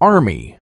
army.